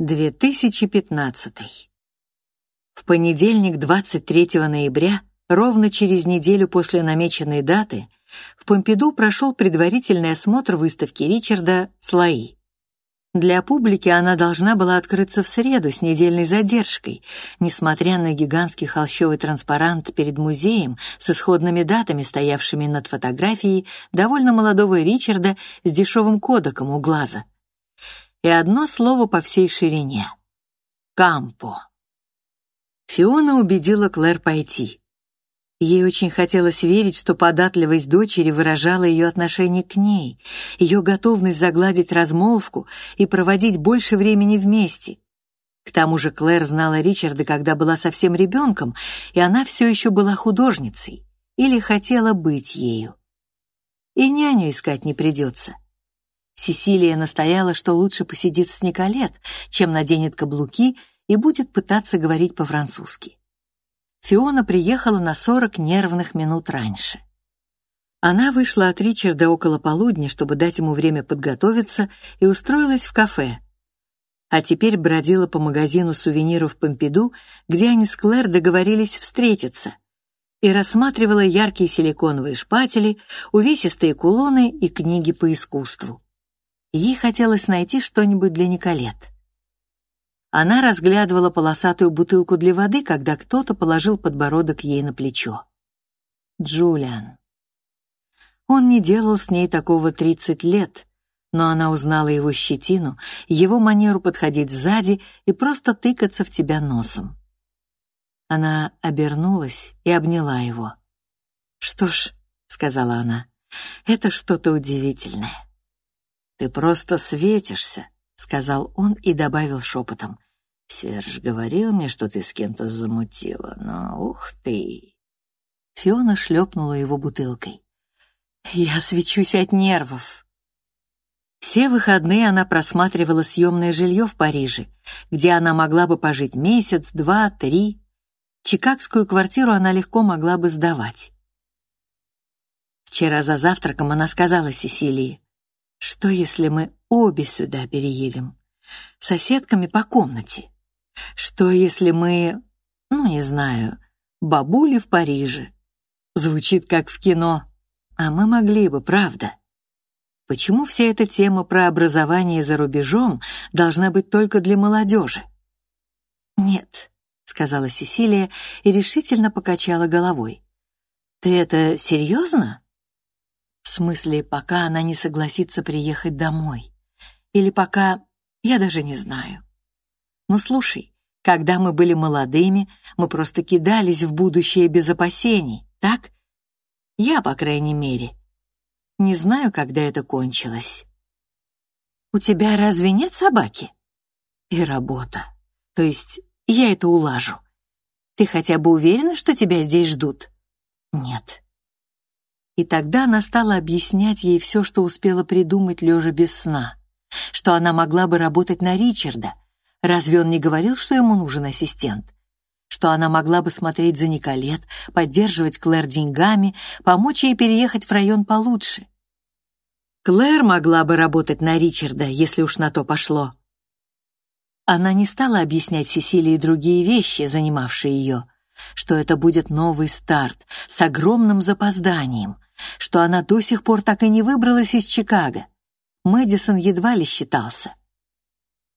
2015. В понедельник, 23 ноября, ровно через неделю после намеченной даты, в Помпиду прошел предварительный осмотр выставки Ричарда «Слои». Для публики она должна была открыться в среду с недельной задержкой, несмотря на гигантский холщовый транспарант перед музеем с исходными датами, стоявшими над фотографией довольно молодого Ричарда с дешевым кодеком у глаза и одно слово по всей ширине. Кампо. Фиона убедила Клэр пойти. Ей очень хотелось верить, что податливость дочери выражала ее отношение к ней, ее готовность загладить размолвку и проводить больше времени вместе. К тому же Клэр знала Ричарда, когда была совсем ребенком, и она все еще была художницей или хотела быть ею. И няню искать не придется. Сесилия настояла, что лучше посидит с Николет, чем наденет каблуки и будет пытаться говорить по-французски. Фиона приехала на 40 нервных минут раньше. Она вышла от Ричарда около полудня, чтобы дать ему время подготовиться, и устроилась в кафе. А теперь бродила по магазину сувениров Помпиду, где они с Клэр договорились встретиться, и рассматривала яркие силиконовые шпатели, увесистые кулоны и книги по искусству. Ей хотелось найти что-нибудь для Николет. Она разглядывала полосатую бутылку для воды, когда кто-то положил подбородок ей на плечо. Джулиан. Он не делал с ней такого 30 лет, но она узнала его щетину, его манеру подходить сзади и просто тыкаться в тебя носом. Она обернулась и обняла его. «Что ж», — сказала она, — «это что-то удивительное». «Ты просто светишься», — сказал он и добавил шепотом. «Серж говорил мне, что ты с кем-то замутила, но ух ты!» Фиона шлепнула его бутылкой. «Я свечусь от нервов». Все выходные она просматривала съемное жилье в Париже, где она могла бы пожить месяц, два, три. Чикагскую квартиру она легко могла бы сдавать. Вчера за завтраком она сказала Сесилии, что, если мы обе сюда переедем? Соседками по комнате. Что, если мы, ну, не знаю, бабули в Париже? Звучит как в кино. А мы могли бы, правда? Почему вся эта тема про образование за рубежом должна быть только для молодежи? Нет, сказала Сесилия и решительно покачала головой. Ты это серьезно? Смысле, пока она не согласится приехать домой. Или пока... Я даже не знаю. Ну, слушай, когда мы были молодыми, мы просто кидались в будущее без опасений, так? Я, по крайней мере. Не знаю, когда это кончилось. У тебя разве нет собаки? И работа. То есть я это улажу. Ты хотя бы уверена, что тебя здесь ждут? Нет. И тогда она стала объяснять ей все, что успела придумать, лежа без сна. Что она могла бы работать на Ричарда. Разве он не говорил, что ему нужен ассистент? Что она могла бы смотреть за Николет, поддерживать Клэр деньгами, помочь ей переехать в район получше. Клэр могла бы работать на Ричарда, если уж на то пошло. Она не стала объяснять Сесилии другие вещи, занимавшие ее, что это будет новый старт с огромным запозданием, что она до сих пор так и не выбралась из Чикаго. Мэдисон едва ли считался.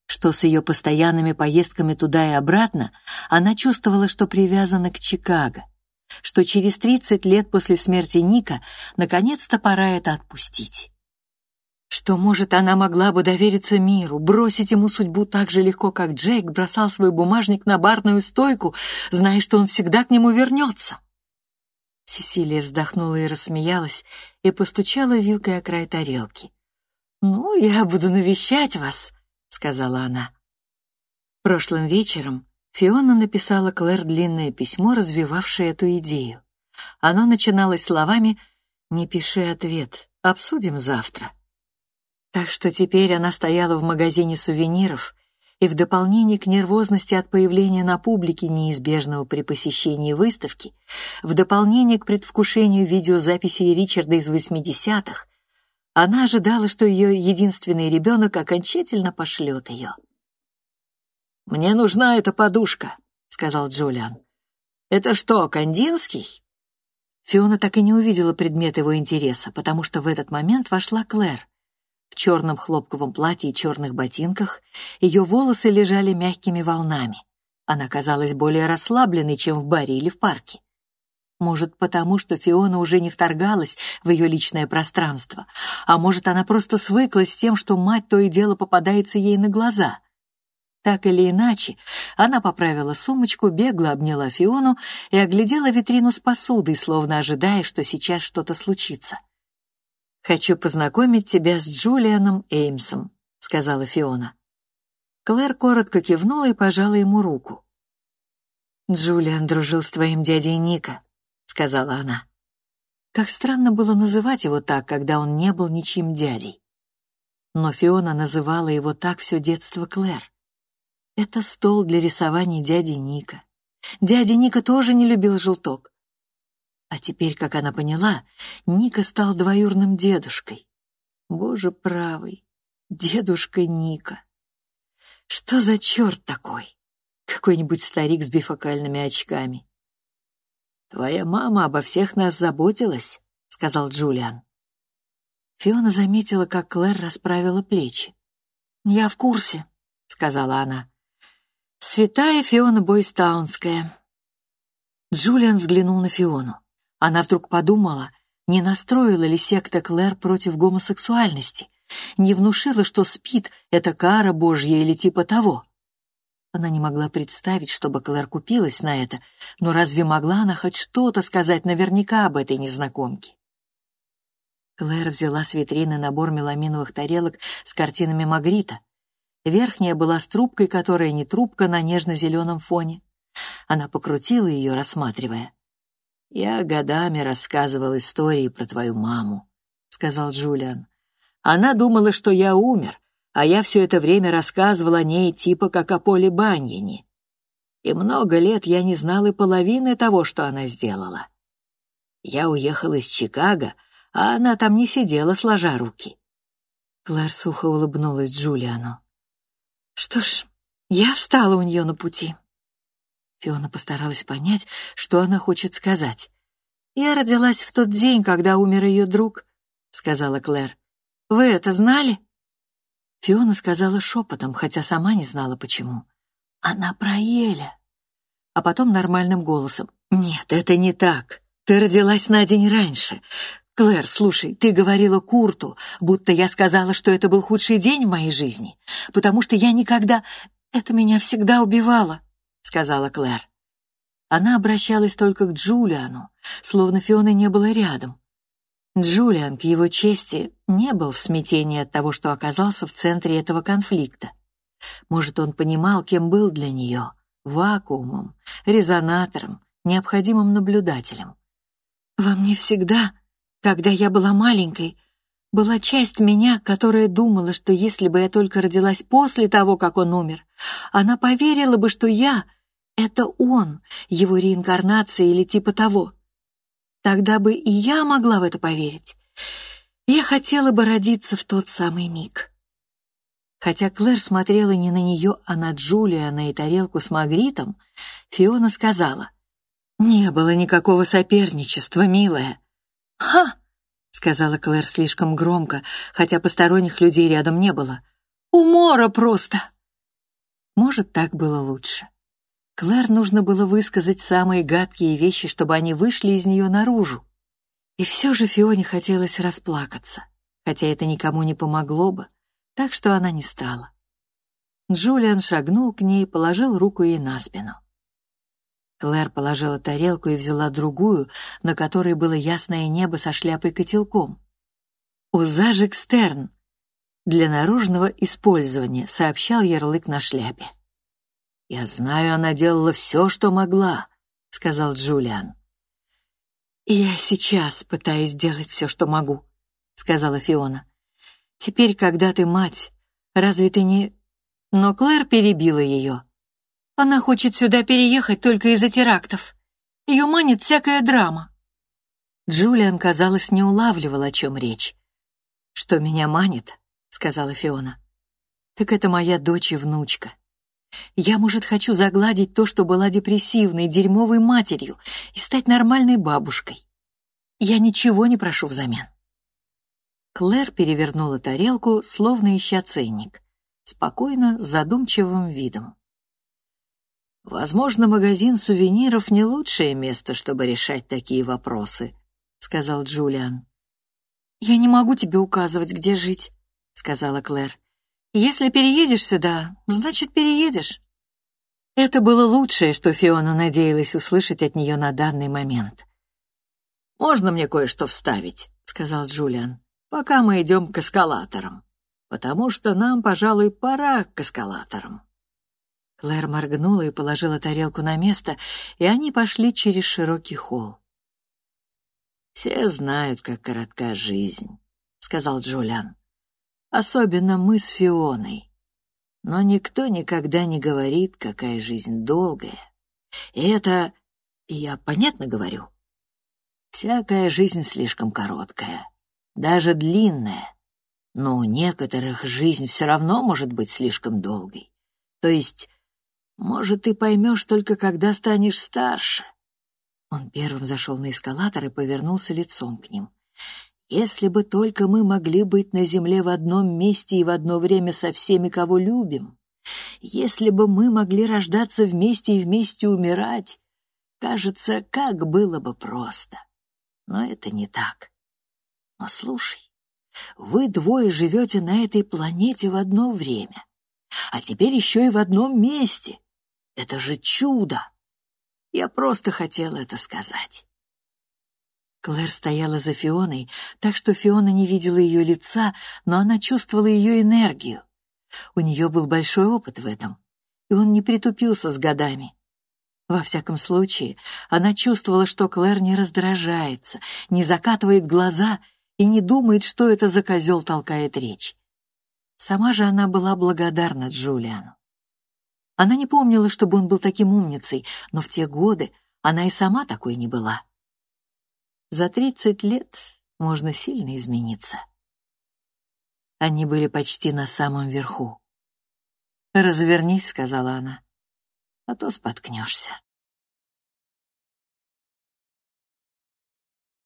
Что с ее постоянными поездками туда и обратно она чувствовала, что привязана к Чикаго, что через 30 лет после смерти Ника наконец-то пора это отпустить. Что, может, она могла бы довериться миру, бросить ему судьбу так же легко, как Джейк бросал свой бумажник на барную стойку, зная, что он всегда к нему вернется. Сесилия вздохнула и рассмеялась и постучала вилкой о край тарелки. «Ну, я буду навещать вас», — сказала она. Прошлым вечером Фиона написала Клэр длинное письмо, развивавшее эту идею. Оно начиналось словами «Не пиши ответ, обсудим завтра». Так что теперь она стояла в магазине сувениров и в дополнение к нервозности от появления на публике неизбежного при посещении выставки, в дополнение к предвкушению видеозаписей Ричарда из 80-х, она ожидала, что ее единственный ребенок окончательно пошлет ее. «Мне нужна эта подушка», — сказал Джулиан. «Это что, Кандинский?» Фиона так и не увидела предмет его интереса, потому что в этот момент вошла Клэр. В черном хлопковом платье и черных ботинках ее волосы лежали мягкими волнами. Она казалась более расслабленной, чем в баре или в парке. Может, потому что Фиона уже не вторгалась в ее личное пространство, а может, она просто свыклась с тем, что мать то и дело попадается ей на глаза. Так или иначе, она поправила сумочку, бегло обняла Фиону и оглядела витрину с посудой, словно ожидая, что сейчас что-то случится. «Хочу познакомить тебя с Джулианом Эймсом», — сказала Фиона. Клэр коротко кивнула и пожала ему руку. «Джулиан дружил с твоим дядей Ника», — сказала она. Как странно было называть его так, когда он не был ничьим дядей. Но Фиона называла его так все детство Клэр. Это стол для рисований дяди Ника. Дядя Ника тоже не любил желток. А теперь, как она поняла, Ника стал двоюрным дедушкой. Боже правый, дедушка Ника. Что за черт такой? Какой-нибудь старик с бифокальными очками. «Твоя мама обо всех нас заботилась», — сказал Джулиан. Фиона заметила, как Клэр расправила плечи. «Я в курсе», — сказала она. «Святая Фиона Бойстаунская». Джулиан взглянул на Фиону. Она вдруг подумала, не настроила ли секта Клэр против гомосексуальности, не внушила, что спит — это кара Божья или типа того. Она не могла представить, чтобы Клэр купилась на это, но разве могла она хоть что-то сказать наверняка об этой незнакомке? Клэр взяла с витрины набор меламиновых тарелок с картинами Магрита. Верхняя была с трубкой, которая не трубка на нежно-зеленом фоне. Она покрутила ее, рассматривая. «Я годами рассказывал истории про твою маму», — сказал Джулиан. «Она думала, что я умер, а я все это время рассказывал о ней типа как о Поле Баньяне. И много лет я не знал и половины того, что она сделала. Я уехал из Чикаго, а она там не сидела, сложа руки. Клэр сухо улыбнулась Джулиану. «Что ж, я встала у нее на пути». Фиона постаралась понять, что она хочет сказать. «Я родилась в тот день, когда умер ее друг», — сказала Клэр. «Вы это знали?» Фиона сказала шепотом, хотя сама не знала почему. «Она про Еля». А потом нормальным голосом. «Нет, это не так. Ты родилась на день раньше. Клэр, слушай, ты говорила Курту, будто я сказала, что это был худший день в моей жизни, потому что я никогда... Это меня всегда убивало», — сказала Клэр. Она обращалась только к Джулиану, словно Фионы не было рядом. Джулиан, к его чести, не был в смятении от того, что оказался в центре этого конфликта. Может, он понимал, кем был для нее — вакуумом, резонатором, необходимым наблюдателем. «Во мне всегда, когда я была маленькой, была часть меня, которая думала, что если бы я только родилась после того, как он умер, она поверила бы, что я — это он, его реинкарнация или типа того. Тогда бы и я могла в это поверить. Я хотела бы родиться в тот самый миг. Хотя Клэр смотрела не на нее, а на Джулиана и тарелку с Магритом, Фиона сказала, «Не было никакого соперничества, милая». «Ха!» — сказала Клэр слишком громко, хотя посторонних людей рядом не было. «Умора просто!» Может, так было лучше. Клэр нужно было высказать самые гадкие вещи, чтобы они вышли из нее наружу. И все же Фионе хотелось расплакаться, хотя это никому не помогло бы, так что она не стала. Джулиан шагнул к ней положил руку ей на спину. Клэр положила тарелку и взяла другую, на которой было ясное небо со шляпой-котелком. «Узажик Стерн» для наружного использования, сообщал ярлык на шляпе. «Я знаю, она делала все, что могла», — сказал Джулиан. «Я сейчас пытаюсь делать все, что могу», — сказала Фиона. «Теперь, когда ты мать, разве ты не...» Но Клэр перебила ее. «Она хочет сюда переехать только из-за терактов. Ее манит всякая драма». Джулиан, казалось, не улавливал, о чем речь. «Что меня манит?» — сказала Фиона. «Так это моя дочь и внучка. Я, может, хочу загладить то, что была депрессивной, дерьмовой матерью и стать нормальной бабушкой. Я ничего не прошу взамен. Клэр перевернула тарелку, словно ища ценник, спокойно, с задумчивым видом. «Возможно, магазин сувениров — не лучшее место, чтобы решать такие вопросы», — сказал Джулиан. «Я не могу тебе указывать, где жить», — сказала Клэр. «Если переедешь сюда, значит, переедешь». Это было лучшее, что Фиона надеялась услышать от нее на данный момент. «Можно мне кое-что вставить?» — сказал Джулиан. «Пока мы идем к эскалаторам. Потому что нам, пожалуй, пора к эскалаторам». Клэр моргнула и положила тарелку на место, и они пошли через широкий холл. «Все знают, как коротка жизнь», — сказал Джулиан. «Особенно мы с Фионой. Но никто никогда не говорит, какая жизнь долгая. И это... я понятно говорю? Всякая жизнь слишком короткая, даже длинная. Но у некоторых жизнь все равно может быть слишком долгой. То есть, может, ты поймешь только, когда станешь старше. Он первым зашел на эскалатор и повернулся лицом к ним. Если бы только мы могли быть на земле в одном месте и в одно время со всеми, кого любим. Если бы мы могли рождаться вместе и вместе умирать, кажется, как было бы просто но это не так. Но слушай, вы двое живете на этой планете в одно время, а теперь еще и в одном месте. Это же чудо! Я просто хотела это сказать. Клэр стояла за Фионой, так что Фиона не видела ее лица, но она чувствовала ее энергию. У нее был большой опыт в этом, и он не притупился с годами. Во всяком случае, она чувствовала, что Клэр не раздражается, не закатывает глаза и не думает, что это за козел толкает речь. Сама же она была благодарна Джулиану. Она не помнила, чтобы он был таким умницей, но в те годы она и сама такой не была. За тридцать лет можно сильно измениться. Они были почти на самом верху. «Развернись», — сказала она а то споткнешься.